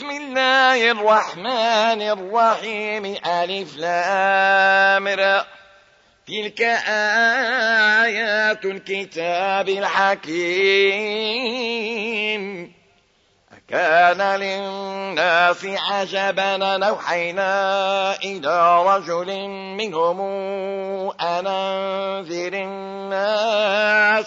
بسم الله الرحمن الرحيم. ألف لامر تلك آيات الكتاب الحكيم. كان للناس عجبا نوحينا إلى رجل منهم أن أنذر الناس.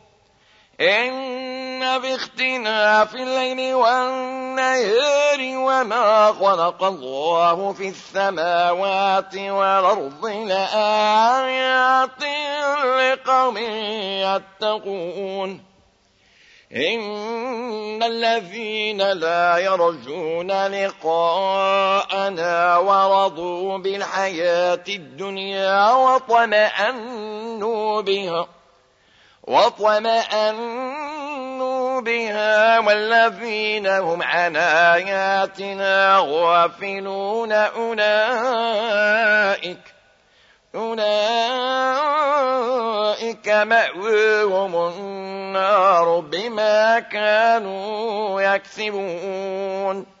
إن باختلاف الليل والنهار وما خلق الله في السماوات والأرض لآيات لقوم يتقون. إن الذين لا يرجون لقاءنا ورضوا بالحياة الدنيا وطمأنوا بها واطمأنوا بها والذين هم عن آياتنا غافلون أولئك أولئك مأواهم النار بما كانوا يكسبون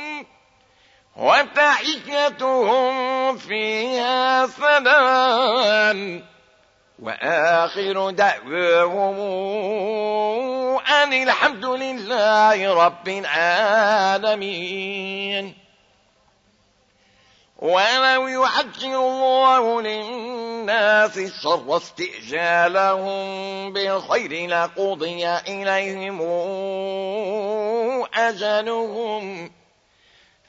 وتحيتهم فيها سلام. وآخر دعواهم أن الحمد لله رب العالمين. ولو يعجل الله للناس الشر استئجالهم بالخير لقضي إليهم أجلهم.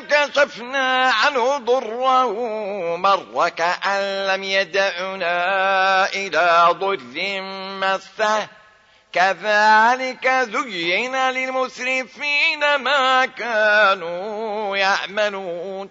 كشفنا عنه ضره مر كأن لم يدعنا إلى ضر مسه. كذلك زين للمسرفين ما كانوا يعملون.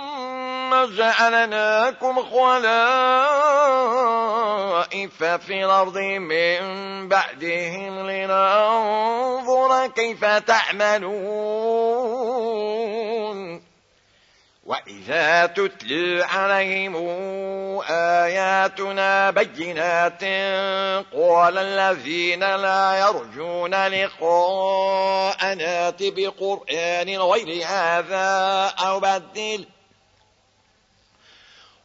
جعلناكم خلائف في الأرض من بعدهم لننظر كيف تعملون. وإذا تتلى عليهم آياتنا بينات قال الذين لا يرجون لقاءنا بقرآن غير هذا أو بدل.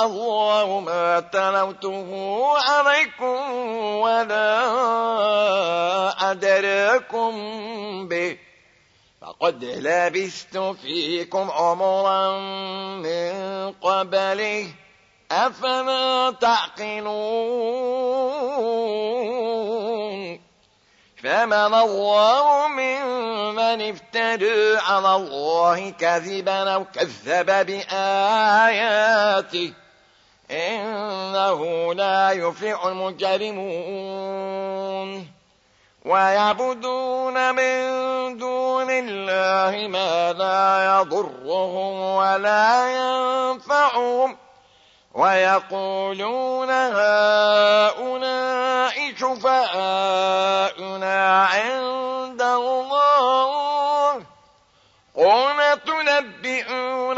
الله ما تلوته عليكم ولا أدركم به. فقد لبثت فيكم عمرا من قبله. أفلا تعقلون؟ فمن الله ممن افتدى على الله كذبا أو كذب بآياته. إنه لا يفلح المجرمون. ويعبدون من دون الله ما لا يضرهم ولا ينفعهم. ويقولون هؤلاء شفاءنا عند الله قل تنبئون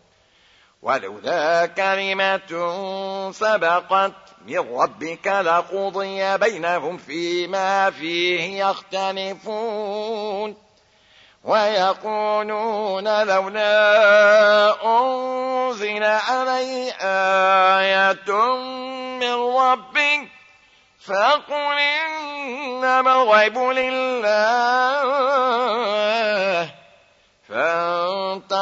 ولولا كلمة سبقت من ربك لقضي بينهم فيما فيه يختلفون ويقولون لولا أنزل عليه آية من ربك فقل إنما الغيب لله فانتظروا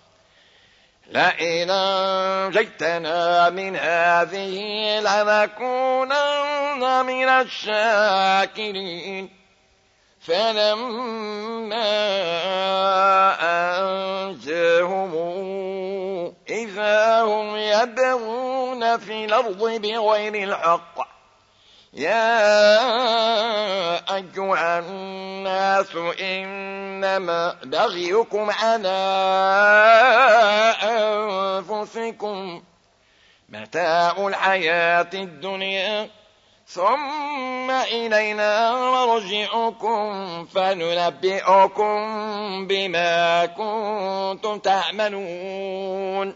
لئن أنجيتنا من هذه لنكونن من الشاكرين فلما أنجاهم إذا هم يبغون في الأرض بغير الحق يا أيها الناس إنما بغيكم على أنفسكم متاع الحياة الدنيا ثم إلينا مرجعكم فننبئكم بما كنتم تعملون.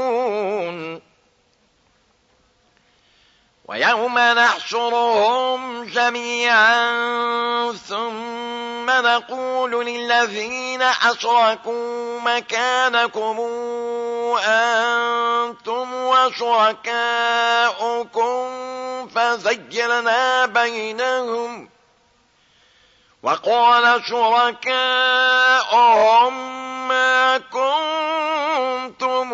ويوم نحشرهم جميعا ثم نقول للذين أشركوا مكانكم أنتم وشركاؤكم فزيلنا بينهم. وقال شركاؤهم ما كنتم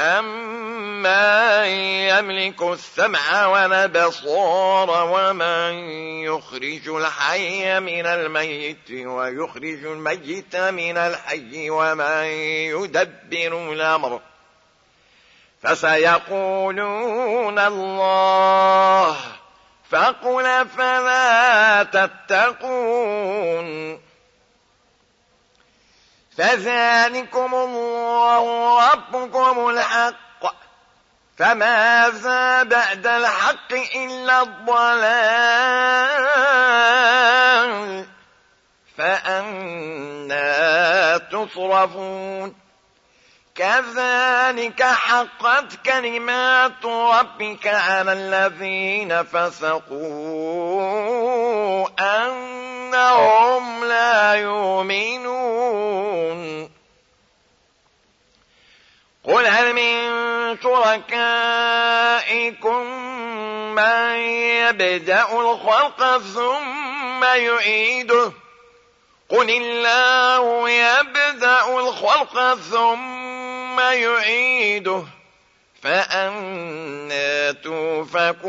أمن يملك السمع والبصار ومن يخرج الحي من الميت ويخرج الميت من الحي ومن يدبر الأمر فسيقولون الله فقل فلا تتقون فذلكم الله ربكم الحق. فماذا بعد الحق إلا الضلال. فأنا تصرفون. كذلك حقت كلمات ربك على الذين فسقوا. أن وهم لا يؤمنون. قل هل من شركائكم من يبدأ الخلق ثم يعيده؟ قل الله يبدأ الخلق ثم يعيده. فأنا توفكون.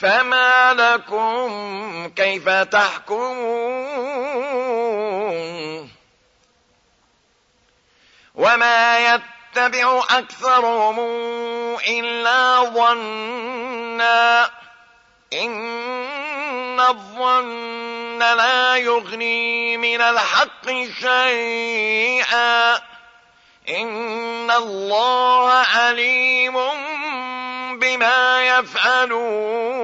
فما لكم كيف تحكمون وما يتبع أكثرهم إلا ظنا إن الظن لا يغني من الحق شيئا إن الله عليم بما يفعلون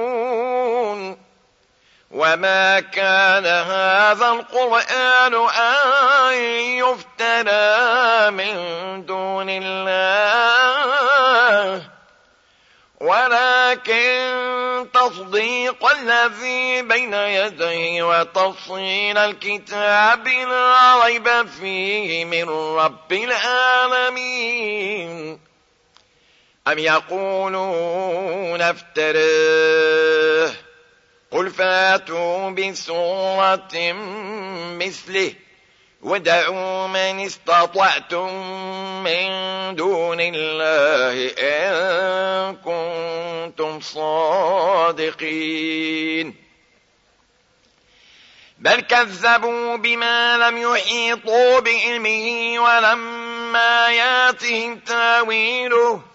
وما كان هذا القرآن أن يفتنى من دون الله. ولكن تصديق الذي بين يديه وتفصيل الكتاب لا ريب فيه من رب العالمين. أم يقولون افتراه قل فاتوا بسورة مثله ودعوا من استطعتم من دون الله إن كنتم صادقين. بل كذبوا بما لم يحيطوا بعلمه ولما يأتهم تاويله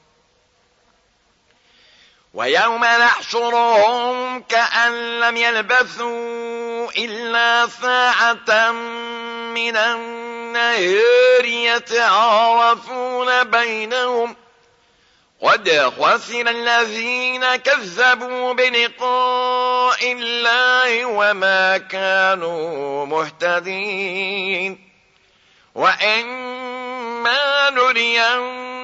ويوم نحشرهم كأن لم يلبثوا إلا ساعة من النهار يتعارفون بينهم. قد خسر الذين كذبوا بلقاء الله وما كانوا مهتدين. وإما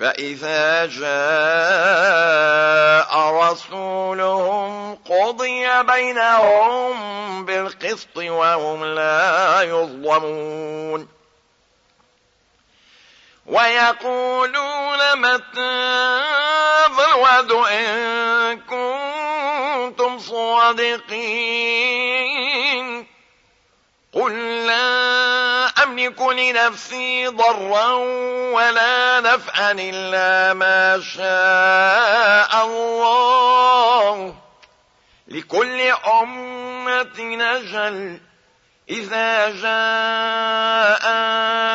فإذا جاء رسولهم قضي بينهم بالقسط وهم لا يظلمون. ويقولون متى الوعد إن كنتم صادقين؟ قل لا أملك لنفسي ضرا ولا نفعا إلا ما شاء الله. لكل أمة نجل. إذا جاء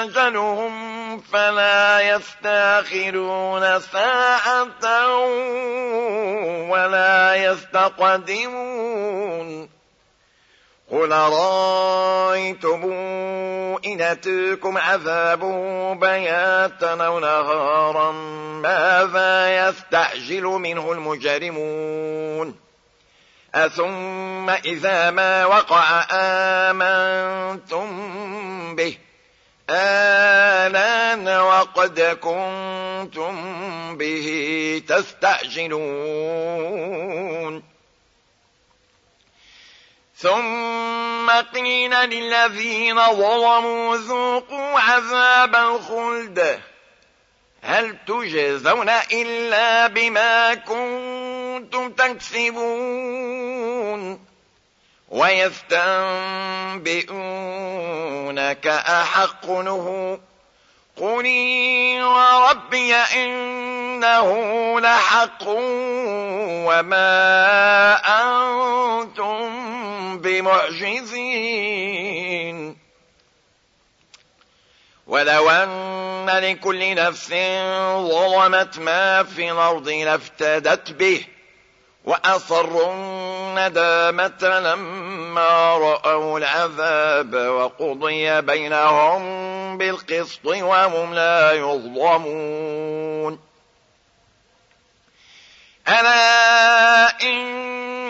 أجلهم فلا يستأخرون ساعة ولا يستقدمون. قل رأيتم إن أتيكم عذاب بياتا أو نهارا ماذا يستعجل منه المجرمون؟ أثم إذا ما وقع آمنتم به آلان وقد كنتم به تستعجلون. ثم قيل للذين ظلموا ذوقوا عذاب الخلد. هل تجزون إلا بما كنتم تكسبون؟ ويستنبئونك أحق نهو. قلي وربي إنه لحق وما أنتم بمعجزين ولو أن لكل نفس ظلمت ما في الأرض لافتدت به وأصروا الندامة لما رأوا العذاب وقضي بينهم بالقسط وهم لا يظلمون. ألا إن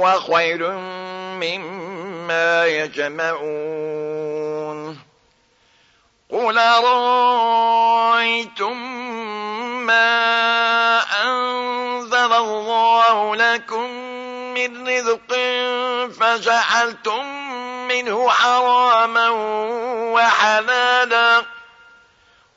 هو خير مما يجمعون. قل رأيتم ما أنزل الله لكم من رزق فجعلتم منه حراما وحلالا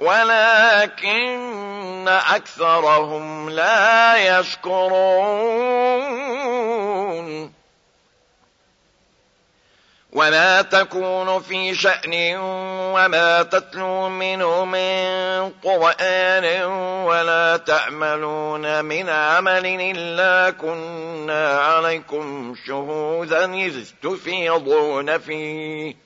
ولكن أكثرهم لا يشكرون. وما تكون في شأن وما تتلو منه من قرآن ولا تعملون من عمل إلا كنا عليكم شهودا إذ تفيضون فيه.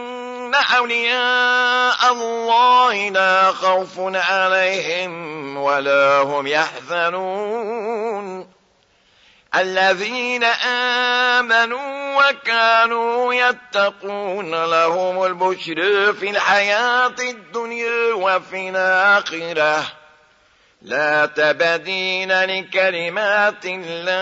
أولياء الله لا خوف عليهم ولا هم يحزنون الذين آمنوا وكانوا يتقون لهم البشر في الحياة الدنيا وفي الآخرة لا تبدين لكلمات الله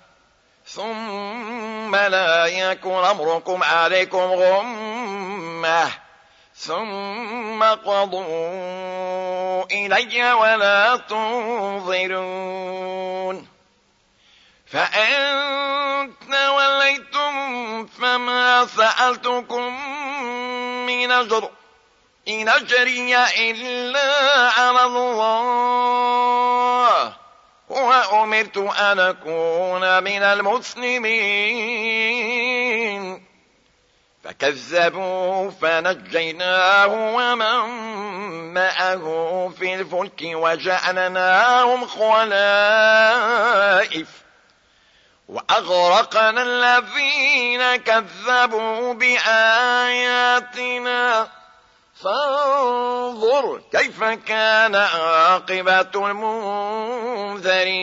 ثم لا يكن أمركم عليكم غمة. ثم قضوا إلي ولا تنظرون. فأن توليتم فما سألتكم من أجر إن أجري إلا على الله. وأمرت أن أكون من المسلمين. فكذبوا فنجيناه ومن معه في الفلك وجعلناهم خلائف. وأغرقنا الذين كذبوا بآياتنا. فانظر كيف كان عاقبة المنذرين.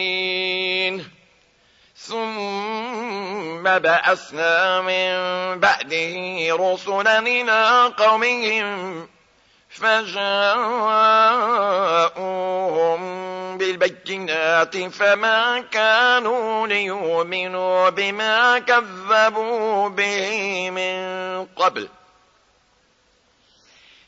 ثم بعثنا من بعده رسلا إلى قومهم فجاءوهم بالبينات فما كانوا ليؤمنوا بما كذبوا به من قبل.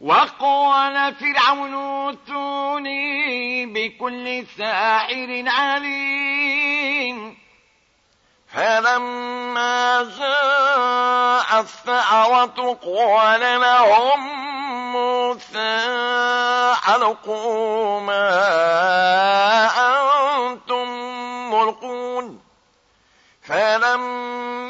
وقال فرعون اوتوني بكل ساحر عليم. فلما جاء السحرة قال لهم موسى ألقوا ما أنتم ملقون. فلما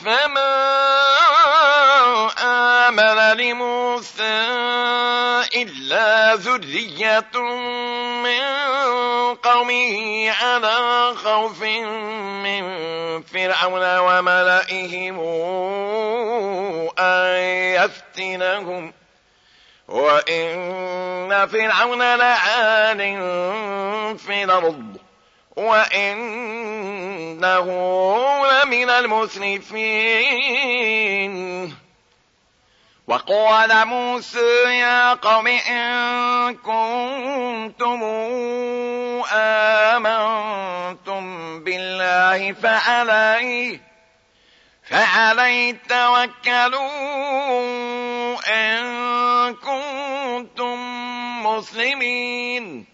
فما آمن لموسى إلا ذرية من قومه على خوف من فرعون وملئهم أن يفتنهم وإن فرعون لعال في الأرض. وإنه لمن المسرفين. وقال موسى يا قوم إن كنتم آمنتم بالله فعليه فعليه توكلوا إن كنتم مسلمين.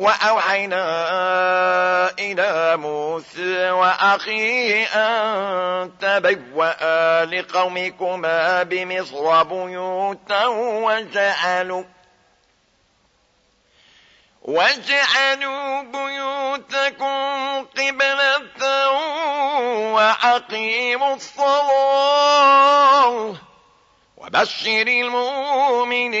وأوحينا إلى موسى وأخيه أن تبوأ لقومكما بمصر بيوتا وجعلوا واجعلوا بيوتكم قبلة وأقيموا الصلاة. وبشر المؤمنين.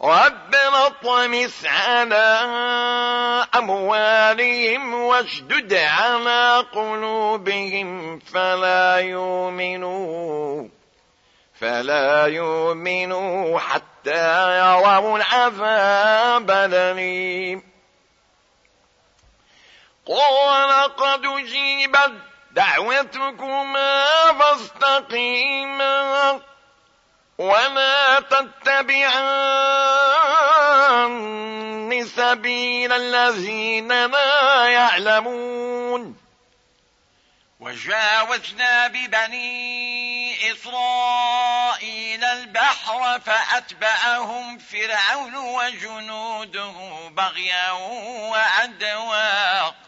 ربنا اطمس على أموالهم واشدد على قلوبهم فلا يؤمنوا فلا يؤمنوا حتى يروا العذاب الأليم. قال قد جيبت دعوتكما فاستقيما. ولا تتبعان سبيل الذين لا يعلمون وجاوزنا ببني إسرائيل البحر فأتبعهم فرعون وجنوده بغيا وعدوا حتى حتى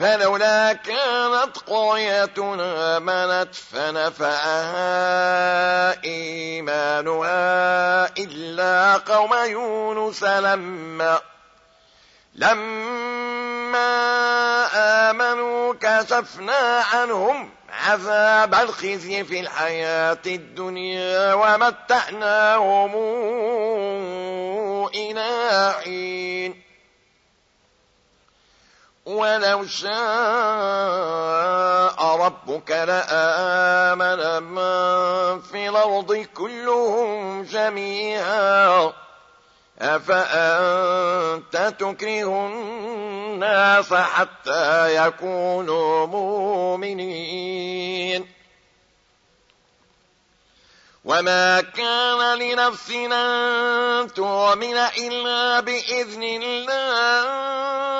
فلولا كانت قريتنا آمنت فنفعها إيمانها إلا قوم يونس لما لما آمنوا كشفنا عنهم عذاب الخزي في الحياة الدنيا ومتعناهم إلى حين. ولو شاء ربك لآمن من في الأرض كلهم جميعا. أفأنت تكره الناس حتى يكونوا مؤمنين؟ وما كان لنفس أن تؤمن إلا بإذن الله.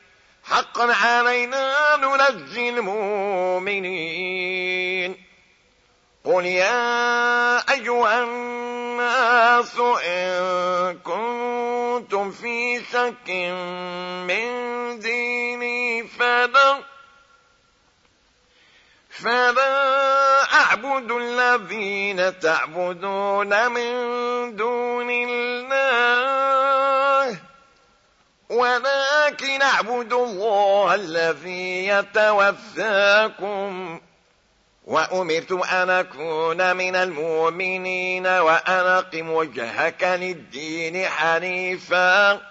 حقا علينا ننجي المؤمنين. قل يا أيها الناس إن كنتم في شك من ديني فلا فلا أعبد الذين تعبدون من دون الله ولكن اعبد الله الذي يتوفاكم. وأمرت أن أكون من المؤمنين وأن أقم وجهك للدين حنيفا.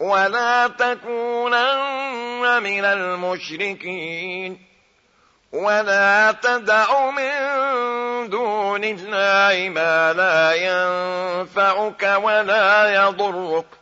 ولا تكونن من المشركين. ولا تدع من دون الله ما لا ينفعك ولا يضرك.